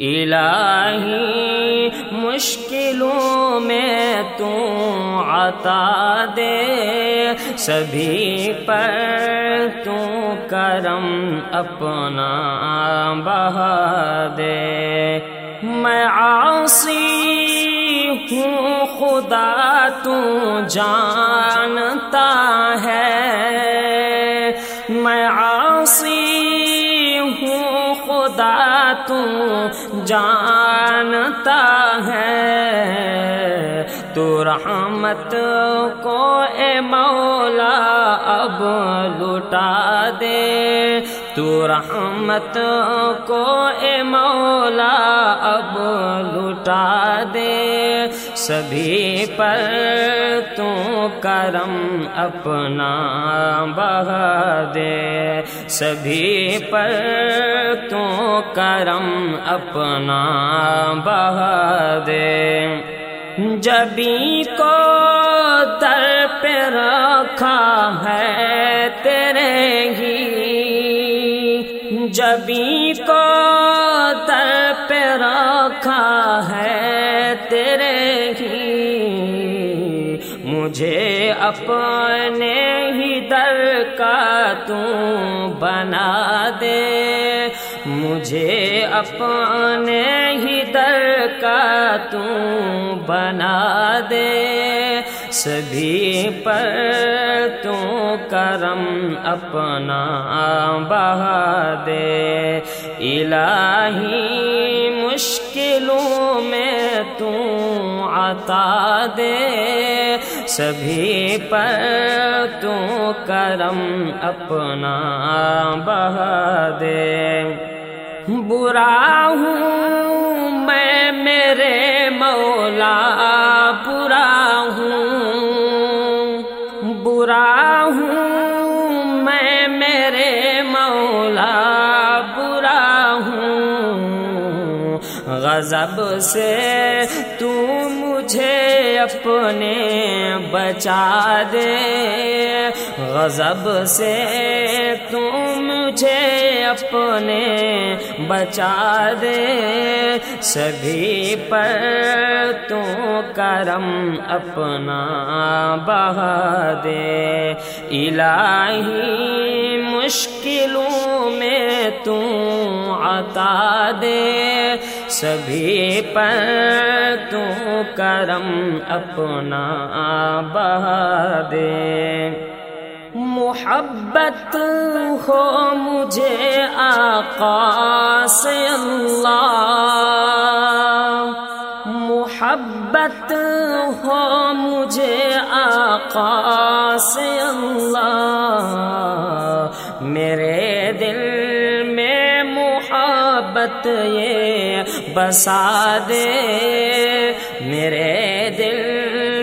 الہی مشکلوں میں تو عطا دے، سبھی پر تو کرم اپنا بہا دے۔ میں عاصی ہوں، خدا تو جانتا ہے۔ میں عاصی ہوں، خدا تو جانتا ہے تو رحمت کو اے مولا اب لٹا دے۔ تو رحمت کو اے مولا اب لٹا دے۔ سبھی پر تو کرم اپنا بہا دے۔ سبھی پر تو کرم اپنا بہا دے۔ جبھی کو در پہ رکھا ہے تیرے ہی جبھی کو در پہ رکھا ہے تیرے ہی۔ مجھے اپنے ہی در کا تو بنا دے۔ مجھے اپنے ہی در کا تو بنا دے۔ سبھی پر تو کرم اپنا بہا دے الہی مشکلوں میں تو عطا دے۔ سبھی پر تو کرم اپنا بہا دے برا ہوں میں میرے مولا غضب سے تو مجھے اپنے بچا دے۔ غضب سے تو مجھے اپنے بچا دے۔ سبھی پر تو کرم اپنا بہا دے۔ الہی مشکلوں تو عطا دے۔ سبھی پر تو کرم اپنا بہا دے۔ محبت ہو مجھے آقا سے اللہ۔ محبت ہو مجھے آقا سے اللہ۔ محبت یہ بسا دے۔ میرے دل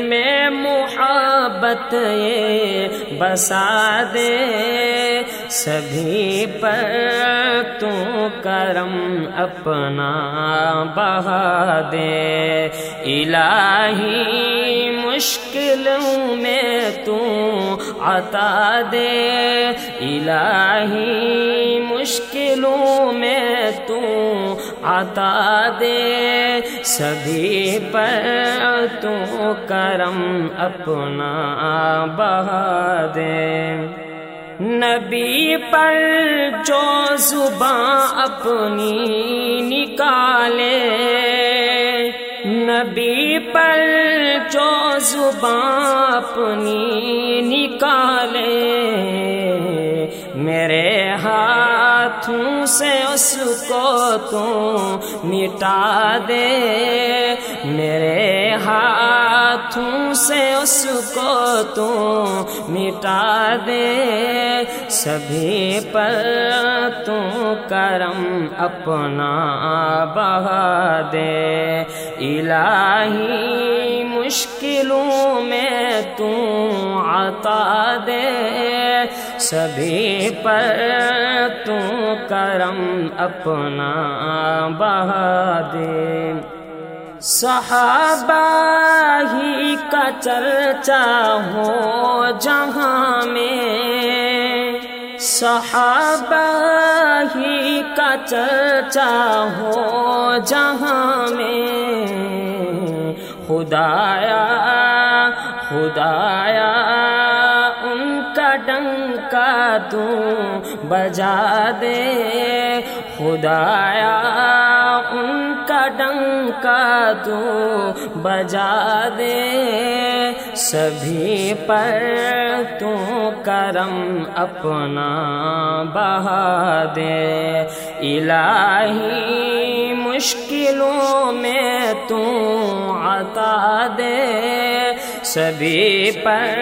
میں محبت یہ بسا دے۔ سبھی پر تو کرم اپنا بہا دے۔ الہی مشکلوں میں تو عطا دے۔ الہی مشکلوں میں تو عطا دے۔ سبھی پر تو کرم اپنا بہا دے۔ نبی پر جو زباں اپنی نکالے، نبی پر جو زباں اپنی نکالے، میرے ہاتھوں سے اس کو تو مٹا دے، میرے ہاتھوں سے اس کو تو مٹا دے۔ سبھی پر تو کرم اپنا بہا دے۔ الہی مشکلوں میں تو عطا دے۔ سبھی پر تو کرم اپنا بہا دے۔ صحابہ ہی کا چرچا ہو جہاں میں۔ صحابہ ہی کا چرچا ہو جہاں میں۔ خدایا خدایا، ان کا ڈنکا تو بجا دے۔ خدایا ڈنکا تو بجا دے۔ سبھی پر تو کرم اپنا بہا دے۔ الہی مشکلوں میں تو عطا دے۔ سبھی پر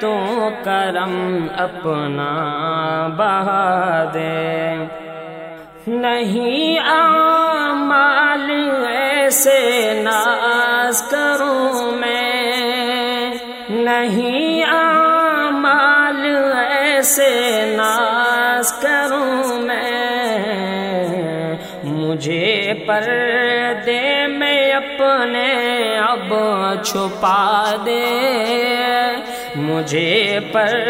تو کرم اپنا بہا دے۔ نہیں آمال ایسے ناز کروں میں۔ نہیں آمال ایسے ناز کروں میں۔ مجھے پر دے میں اپنے اب چھپا دے۔ مجھے پر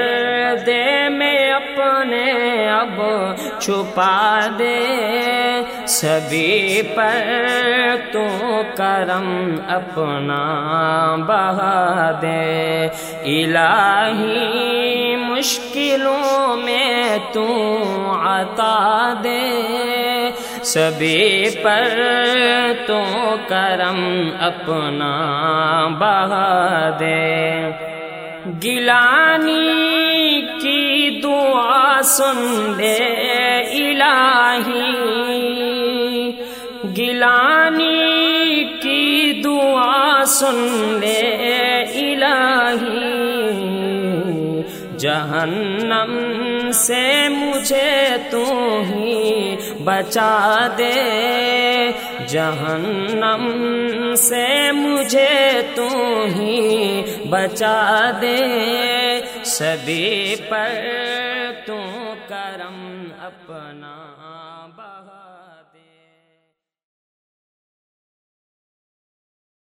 دے میں اپنے اب چھپا دے سبھی پر تو کرم اپنا بہا دے۔ الہی مشکلوں میں تو عطا دے۔ سبھی پر تو کرم اپنا بہا دے۔ گلانی کی دعا سن دے الہی۔ گلانی کی دعا سن لے الہی۔ جہنم سے مجھے تو ہی بچا دے۔ جہنم سے مجھے تو بچا دے سبھی پر تو کرم اپنا